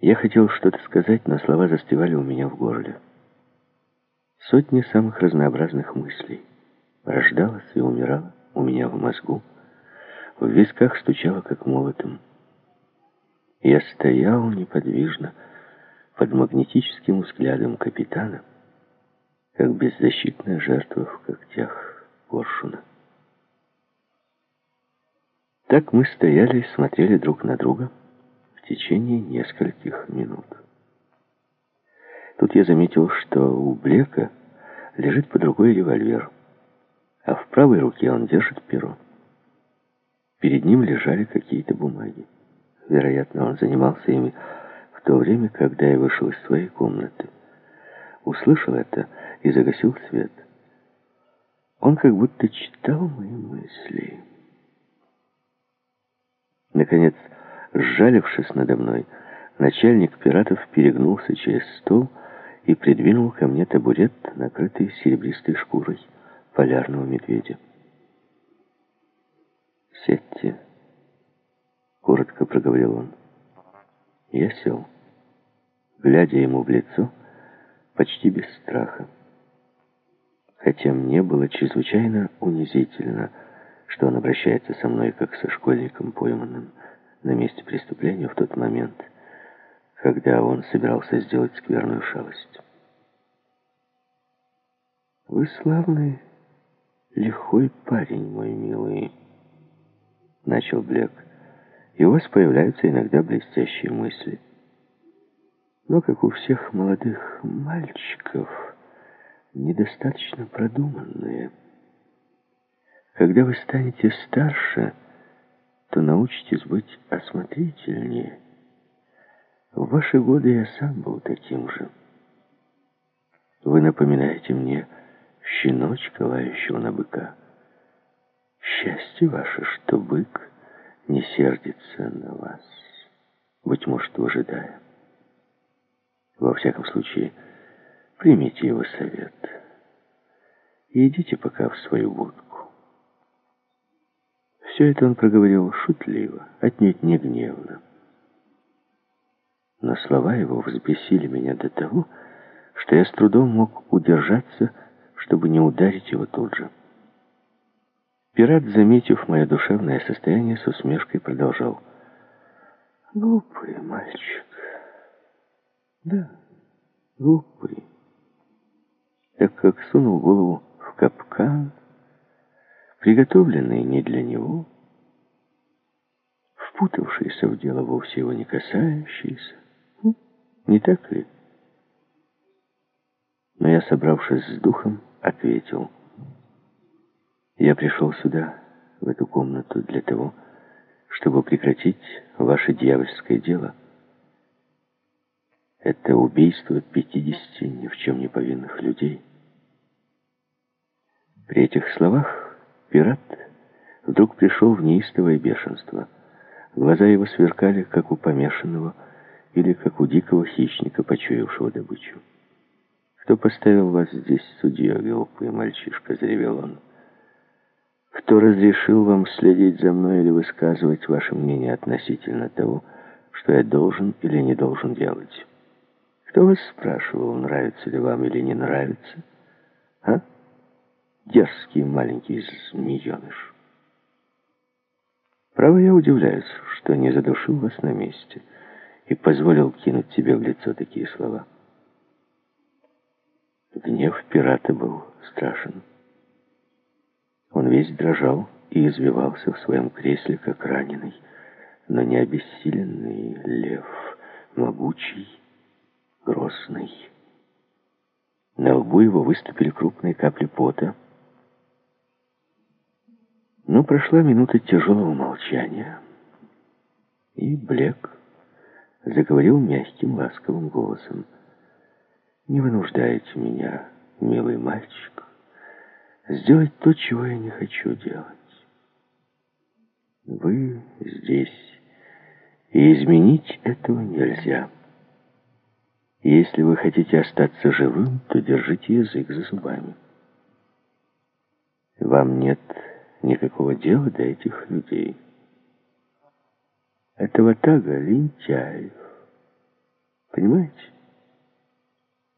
Я хотел что-то сказать, но слова застывали у меня в горле. Сотни самых разнообразных мыслей рождалась и умирала у меня в мозгу, в висках стучало, как молотом. Я стоял неподвижно под магнетическим взглядом капитана, как беззащитная жертва в когтях коршуна. Так мы стояли и смотрели друг на друга течение нескольких минут. Тут я заметил, что у Блека лежит под рукой револьвер, а в правой руке он держит перо. Перед ним лежали какие-то бумаги. Вероятно, он занимался ими в то время, когда я вышел из своей комнаты. Услышал это и загасил свет. Он как будто читал мои мысли. Наконец, сжалившись надо мной, начальник пиратов перегнулся через стол и придвинул ко мне табурет, накрытый серебристой шкурой полярного медведя. «Сядьте», — коротко проговорил он. Я сел, глядя ему в лицо, почти без страха. Хотя мне было чрезвычайно унизительно, что он обращается со мной как со школьником, пойманным на месте преступления в тот момент, когда он собирался сделать скверную шалость. «Вы славный, лихой парень, мой милый», — начал Блек. «И у вас появляются иногда блестящие мысли. Но, как у всех молодых мальчиков, недостаточно продуманные. Когда вы станете старше, то научитесь быть осмотрительнее. В ваши годы я сам был таким же. Вы напоминаете мне щеночка, лающего на быка. Счастье ваше, что бык не сердится на вас, быть может, выжидая. Во всяком случае, примите его совет идите пока в свою будку. Все это он проговорил шутливо, отнюдь не гневно. Но слова его взбесили меня до того, что я с трудом мог удержаться, чтобы не ударить его тут же. Пират, заметив мое душевное состояние, с усмешкой продолжал. «Глупый мальчик. Да, глупый. Так как сунул голову в капкан, приготовленный не для него, впутавшийся в дело вовсе его не касающийся. Не так ли?» Но я, собравшись с духом, ответил — я пришел сюда, в эту комнату, для того, чтобы прекратить ваше дьявольское дело. Это убийство 50 ни в чем не повинных людей. При этих словах пират вдруг пришел в неистовое бешенство. Глаза его сверкали, как у помешанного, или как у дикого хищника, почуявшего добычу. «Кто поставил вас здесь, судья, глупый мальчишка?» — заревел он. Кто разрешил вам следить за мной или высказывать ваше мнение относительно того, что я должен или не должен делать? Кто вас спрашивал, нравится ли вам или не нравится? А? Дерзкий маленький змееныш. Право, я удивляюсь, что не задушил вас на месте и позволил кинуть тебе в лицо такие слова. Гнев пирата был страшен. Он весь дрожал и извивался в своем кресле, как раненый, но не обессиленный лев, могучий, грозный. На лбу его выступили крупные капли пота. Но прошла минута тяжелого молчания, и Блек заговорил мягким, ласковым голосом. «Не вынуждайте меня, милый мальчик, сделать то, чего я не хочу делать. Вы здесь, и изменить этого нельзя. Если вы хотите остаться живым, то держите язык за зубами. Вам нет никакого дела до этих людей. Этого тага лентяев, Понимаете?